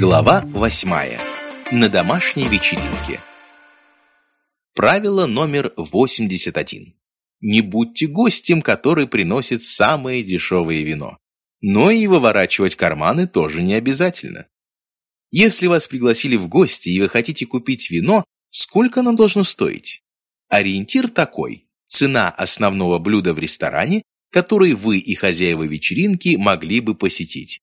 Глава восьмая. На домашней вечеринке. Правило номер 81. Не будьте гостем, который приносит самое дешевое вино. Но и выворачивать карманы тоже не обязательно. Если вас пригласили в гости и вы хотите купить вино, сколько оно должно стоить? Ориентир такой. Цена основного блюда в ресторане, который вы и хозяева вечеринки могли бы посетить.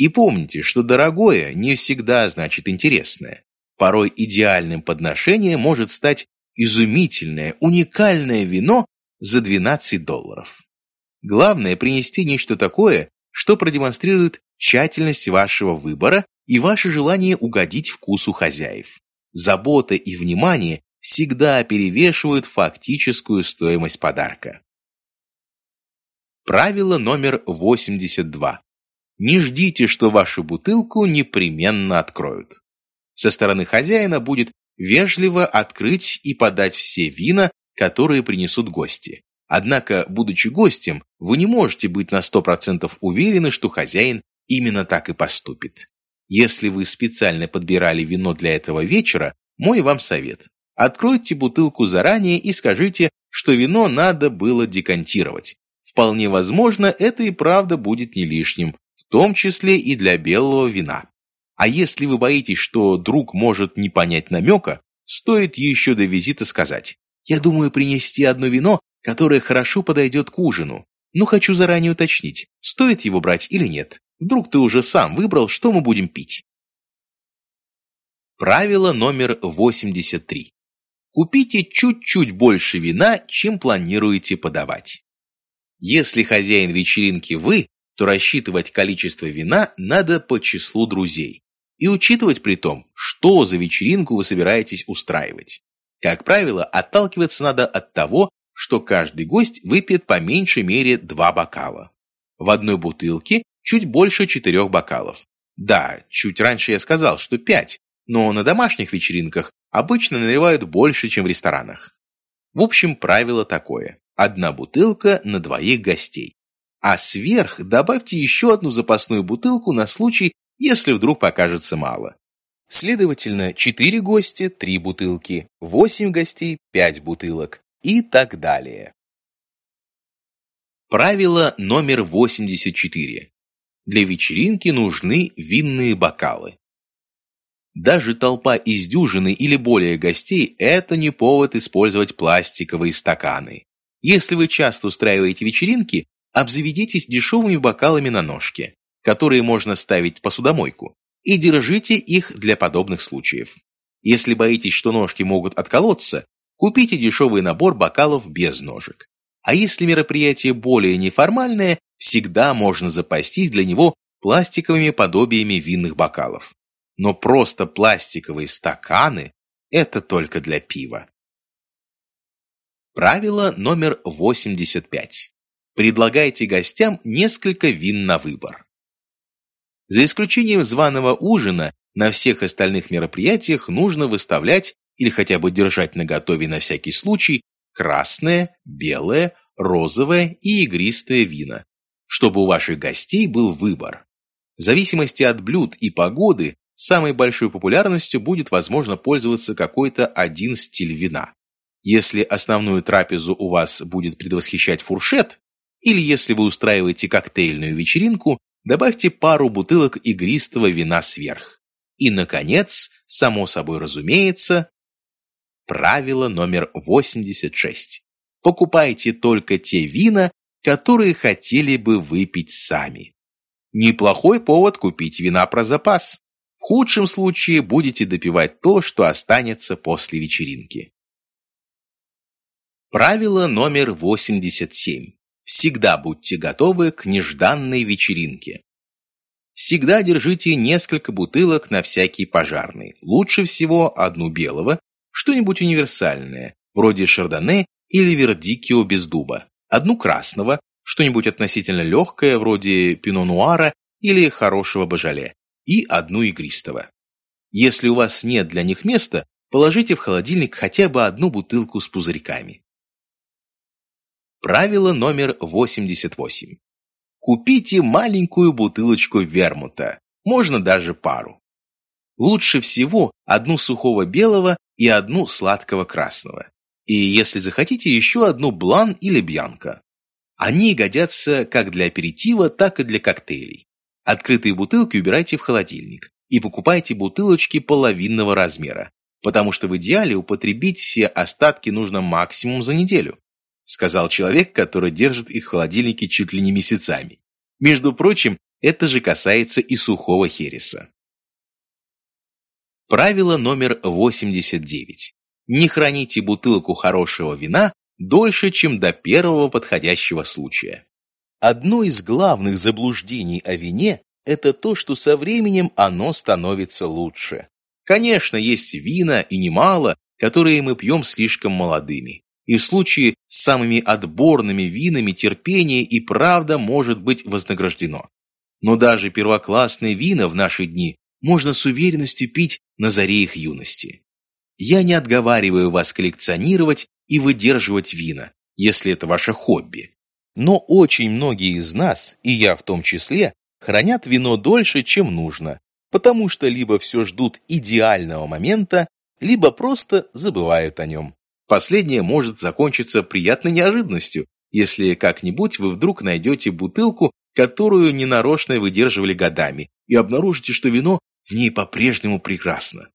И помните, что дорогое не всегда значит интересное. Порой идеальным подношением может стать изумительное, уникальное вино за 12 долларов. Главное принести нечто такое, что продемонстрирует тщательность вашего выбора и ваше желание угодить вкусу хозяев. Забота и внимание всегда перевешивают фактическую стоимость подарка. Правило номер 82. Не ждите, что вашу бутылку непременно откроют. Со стороны хозяина будет вежливо открыть и подать все вина, которые принесут гости. Однако, будучи гостем, вы не можете быть на 100% уверены, что хозяин именно так и поступит. Если вы специально подбирали вино для этого вечера, мой вам совет. Откройте бутылку заранее и скажите, что вино надо было декантировать. Вполне возможно, это и правда будет не лишним, том числе и для белого вина. А если вы боитесь, что друг может не понять намека, стоит еще до визита сказать «Я думаю принести одно вино, которое хорошо подойдет к ужину, но хочу заранее уточнить, стоит его брать или нет. Вдруг ты уже сам выбрал, что мы будем пить». Правило номер 83. Купите чуть-чуть больше вина, чем планируете подавать. Если хозяин вечеринки вы, то рассчитывать количество вина надо по числу друзей. И учитывать при том, что за вечеринку вы собираетесь устраивать. Как правило, отталкиваться надо от того, что каждый гость выпьет по меньшей мере два бокала. В одной бутылке чуть больше четырех бокалов. Да, чуть раньше я сказал, что пять, но на домашних вечеринках обычно наливают больше, чем в ресторанах. В общем, правило такое. Одна бутылка на двоих гостей а сверх добавьте еще одну запасную бутылку на случай, если вдруг покажется мало. Следовательно, 4 гостя – 3 бутылки, 8 гостей – 5 бутылок и так далее. Правило номер 84. Для вечеринки нужны винные бокалы. Даже толпа из дюжины или более гостей – это не повод использовать пластиковые стаканы. Если вы часто устраиваете вечеринки, обзаведитесь дешевыми бокалами на ножке, которые можно ставить в посудомойку, и держите их для подобных случаев. Если боитесь, что ножки могут отколоться, купите дешевый набор бокалов без ножек. А если мероприятие более неформальное, всегда можно запастись для него пластиковыми подобиями винных бокалов. Но просто пластиковые стаканы – это только для пива. Правило номер 85. Предлагайте гостям несколько вин на выбор. За исключением званого ужина, на всех остальных мероприятиях нужно выставлять или хотя бы держать наготове на всякий случай красное, белое, розовое и игристое вина, чтобы у ваших гостей был выбор. В зависимости от блюд и погоды, самой большой популярностью будет возможно пользоваться какой-то один стиль вина. Если основную трапезу у вас будет предвосхищать фуршет, или если вы устраиваете коктейльную вечеринку, добавьте пару бутылок игристого вина сверх. И, наконец, само собой разумеется, правило номер 86. Покупайте только те вина, которые хотели бы выпить сами. Неплохой повод купить вина про запас. В худшем случае будете допивать то, что останется после вечеринки. Правило номер 87. Всегда будьте готовы к нежданной вечеринке. Всегда держите несколько бутылок на всякий пожарный. Лучше всего одну белого, что-нибудь универсальное, вроде шардоне или вердикио без дуба. Одну красного, что-нибудь относительно легкое, вроде пино-нуара или хорошего божале. И одну игристого. Если у вас нет для них места, положите в холодильник хотя бы одну бутылку с пузырьками. Правило номер 88. Купите маленькую бутылочку вермута, можно даже пару. лучше всего одну сухого белого и одну сладкого красного. И если захотите, еще одну блан или бьянка. Они годятся как для аперитива, так и для коктейлей. Открытые бутылки убирайте в холодильник и покупайте бутылочки половинного размера, потому что в идеале употребить все остатки нужно максимум за неделю, сказал человек, который держит их в холодильнике чуть ли не месяцами. Между прочим, это же касается и сухого хереса. Правило номер 89. Не храните бутылку хорошего вина дольше, чем до первого подходящего случая. Одно из главных заблуждений о вине – это то, что со временем оно становится лучше. Конечно, есть вина, и немало, которые мы пьем слишком молодыми. И в случае с самыми отборными винами терпение и правда может быть вознаграждено. Но даже первоклассные вина в наши дни можно с уверенностью пить на заре их юности. Я не отговариваю вас коллекционировать и выдерживать вина, если это ваше хобби. Но очень многие из нас, и я в том числе, хранят вино дольше, чем нужно, потому что либо все ждут идеального момента, либо просто забывают о нем. Последнее может закончиться приятной неожиданностью, если как-нибудь вы вдруг найдете бутылку, которую ненарочно выдерживали годами, и обнаружите, что вино в ней по-прежнему прекрасно.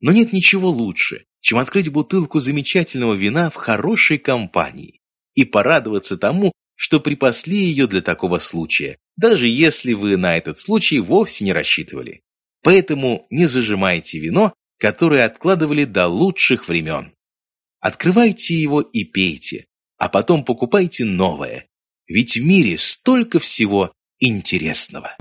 Но нет ничего лучше, чем открыть бутылку замечательного вина в хорошей компании и порадоваться тому, что припасли ее для такого случая, даже если вы на этот случай вовсе не рассчитывали. Поэтому не зажимайте вино, которое откладывали до лучших времен. Открывайте его и пейте, а потом покупайте новое, ведь в мире столько всего интересного.